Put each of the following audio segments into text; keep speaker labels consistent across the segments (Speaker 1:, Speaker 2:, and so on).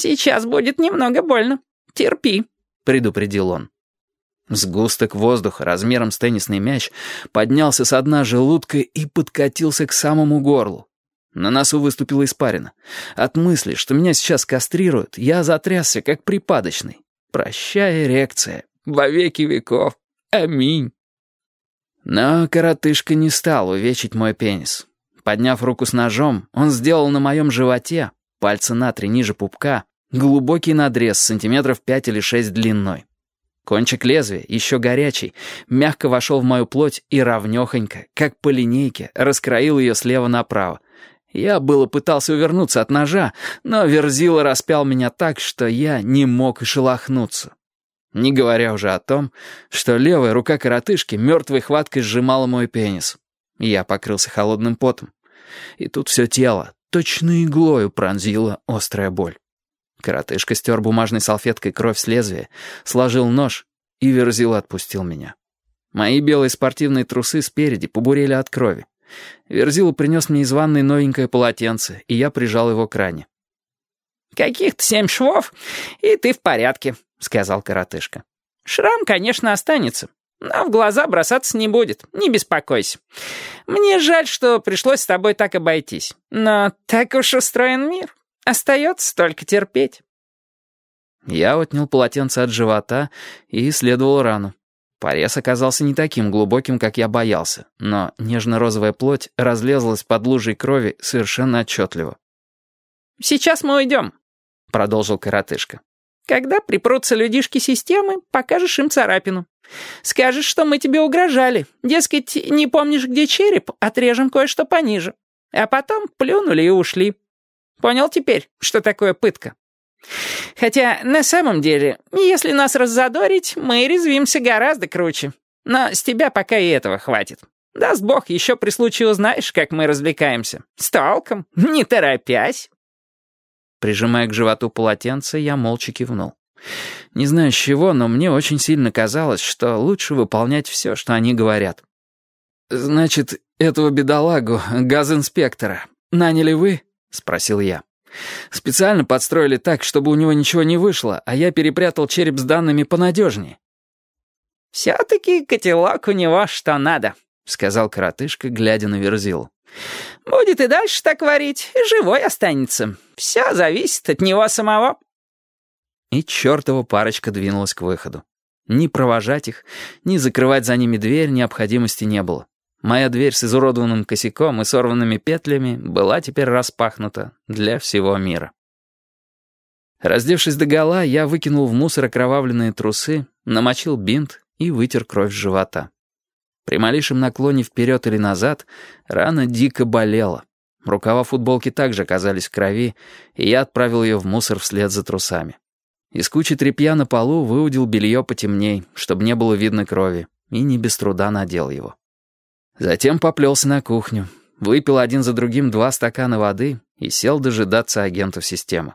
Speaker 1: Сейчас будет немного больно. Терпи», — предупредил он.
Speaker 2: Сгусток воздуха размером с теннисный мяч поднялся с дна желудка и подкатился к самому горлу. На носу выступила испарина. От мысли, что меня сейчас кастрируют, я затрясся, как припадочный. Прощай, эрекция. Во веки веков. Аминь. Но коротышка не стал увечить мой пенис. Подняв руку с ножом, он сделал на моем животе, пальцы на три ниже пупка, глубокий надрез сантиметров пять или шесть длиной. Кончик лезвия, еще горячий, мягко вошел в мою плоть и равнехонько, как по линейке, раскроил ее слева направо. Я было пытался увернуться от ножа, но Верзила распял меня так, что я не мог и шелохнуться. Не говоря уже о том, что левая рука коротышки мертвой хваткой сжимала мой пенис. Я покрылся холодным потом. И тут все тело точно иглою пронзила острая боль. Коротышка стер бумажной салфеткой кровь с лезвия, сложил нож, и Верзила отпустил меня. Мои белые спортивные трусы спереди побурели от крови. Верзила принес мне из ванной новенькое полотенце, и я прижал его к ране.
Speaker 1: «Каких-то семь швов, и ты в порядке», — сказал коротышка. «Шрам, конечно, останется, но в глаза бросаться не будет, не беспокойся. Мне жаль, что пришлось с тобой так обойтись, но так уж устроен мир. Остается только терпеть».
Speaker 2: Я отнял полотенце от живота и исследовал рану. Порез оказался не таким глубоким, как я боялся, но нежно-розовая плоть разлезлась под лужей крови совершенно отчетливо.
Speaker 1: «Сейчас мы уйдем», — продолжил коротышка. «Когда припрутся людишки системы, покажешь им царапину. Скажешь, что мы тебе угрожали. Дескать, не помнишь, где череп, отрежем кое-что пониже. А потом плюнули и ушли. Понял теперь, что такое пытка?» Хотя, на самом деле, если нас раззадорить, мы резвимся гораздо круче. Но с тебя пока и этого хватит. Даст бог, еще при случае узнаешь, как мы развлекаемся. С толком, не торопясь.
Speaker 2: Прижимая к животу полотенце, я молча кивнул. Не знаю с чего, но мне очень сильно казалось, что лучше выполнять все, что они говорят. «Значит, этого бедолагу, газинспектора, наняли вы?» — спросил я. Специально подстроили так, чтобы у него ничего не вышло, а я перепрятал череп с данными понадежнее.
Speaker 1: «Все-таки котелок у него что надо», — сказал коротышка, глядя на Верзилу. «Будет и дальше так варить, и живой останется. Все зависит от него самого».
Speaker 2: И чертова парочка двинулась к выходу. Ни провожать их, ни закрывать за ними дверь необходимости не было. Моя дверь с изуродованным косяком и сорванными петлями была теперь распахнута для всего мира. Раздевшись догола, я выкинул в мусор окровавленные трусы, намочил бинт и вытер кровь с живота. При малейшем наклоне вперед или назад рана дико болела. Рукава футболки также оказались в крови, и я отправил ее в мусор вслед за трусами. Из кучи тряпья на полу выудил белье потемней, чтобы не было видно крови, и не без труда надел его. Затем поплелся на кухню, выпил один за другим два стакана воды и сел дожидаться агентов системы.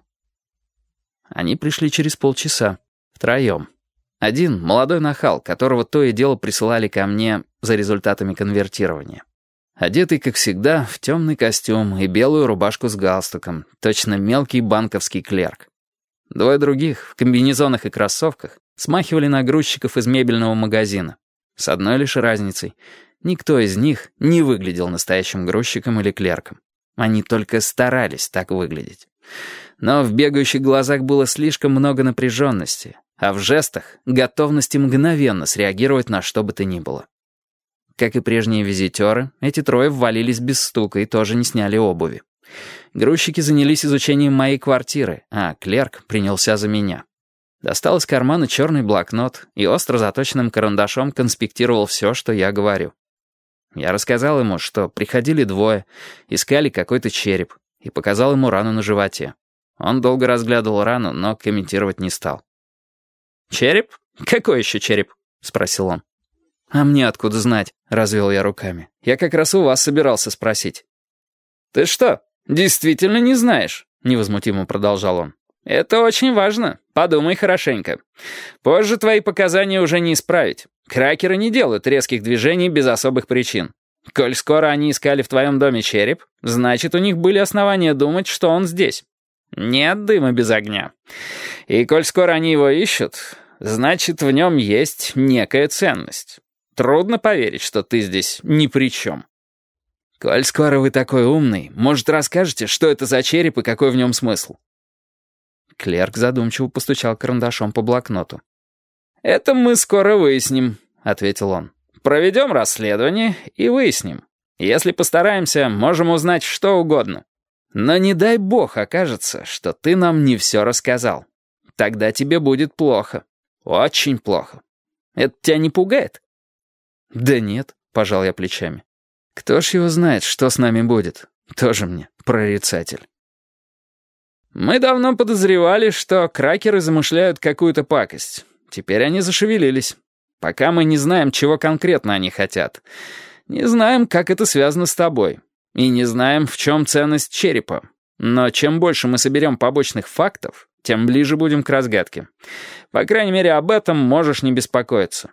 Speaker 2: Они пришли через полчаса, втроем. Один — молодой нахал, которого то и дело присылали ко мне за результатами конвертирования. Одетый, как всегда, в темный костюм и белую рубашку с галстуком, точно мелкий банковский клерк. Двое других, в комбинезонах и кроссовках, смахивали на грузчиков из мебельного магазина. С одной лишь разницей — Никто из них не выглядел настоящим грузчиком или клерком. Они только старались так выглядеть. Но в бегающих глазах было слишком много напряженности, а в жестах — готовности мгновенно среагировать на что бы то ни было. Как и прежние визитеры, эти трое ввалились без стука и тоже не сняли обуви. Грузчики занялись изучением моей квартиры, а клерк принялся за меня. Достал из кармана черный блокнот и остро заточенным карандашом конспектировал все, что я говорю. Я рассказал ему, что приходили двое, искали какой-то череп, и показал ему рану на животе. Он долго разглядывал рану, но комментировать не стал. «Череп? Какой еще череп?» — спросил он. «А мне откуда знать?» — развел я руками. «Я как раз у вас собирался спросить». «Ты что, действительно не знаешь?» — невозмутимо продолжал он. «Это очень важно. Подумай хорошенько. Позже твои показания уже не исправить. Кракеры не делают резких движений без особых причин. Коль скоро они искали в твоем доме череп, значит, у них были основания думать, что он здесь.
Speaker 1: Нет дыма без огня. И коль скоро они его ищут, значит, в нем есть некая ценность. Трудно поверить, что ты здесь ни при чем. Коль скоро вы такой умный, может, расскажете, что это за череп и какой в нем смысл?»
Speaker 2: Клерк задумчиво постучал карандашом по блокноту.
Speaker 1: «Это мы скоро выясним», — ответил он. «Проведем расследование и выясним. Если постараемся, можем узнать что угодно. Но не дай бог окажется, что ты нам не все рассказал. Тогда тебе будет плохо. Очень плохо. Это тебя не пугает?»
Speaker 2: «Да нет», — пожал я плечами. «Кто ж его знает, что с нами будет? Тоже мне прорицатель».
Speaker 1: «Мы давно подозревали, что кракеры замышляют какую-то пакость. Теперь они зашевелились. Пока мы не знаем, чего конкретно они хотят. Не знаем, как это связано с тобой. И не знаем, в чем ценность черепа. Но чем больше мы соберем побочных фактов, тем ближе будем к разгадке. По крайней мере, об этом можешь не беспокоиться».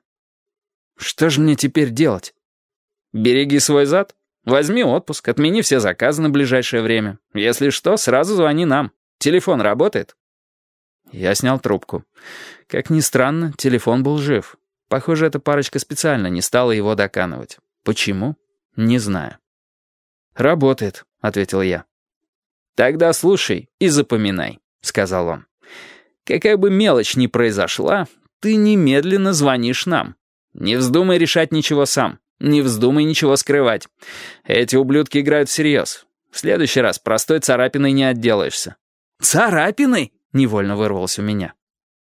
Speaker 2: «Что же мне теперь делать?»
Speaker 1: «Береги свой зад. Возьми отпуск, отмени все заказы на ближайшее время. Если что, сразу звони нам. Телефон работает?»
Speaker 2: Я снял трубку. Как ни странно, телефон был жив. Похоже, эта парочка специально не стала его доканывать. Почему? Не знаю. «Работает», — ответил я.
Speaker 1: «Тогда слушай и запоминай», — сказал он. «Какая бы мелочь ни произошла, ты немедленно звонишь нам. Не вздумай решать ничего сам. Не вздумай ничего скрывать. Эти ублюдки играют всерьез. В следующий раз простой царапиной не отделаешься.
Speaker 2: «Царапиной?» — невольно вырвалось у меня.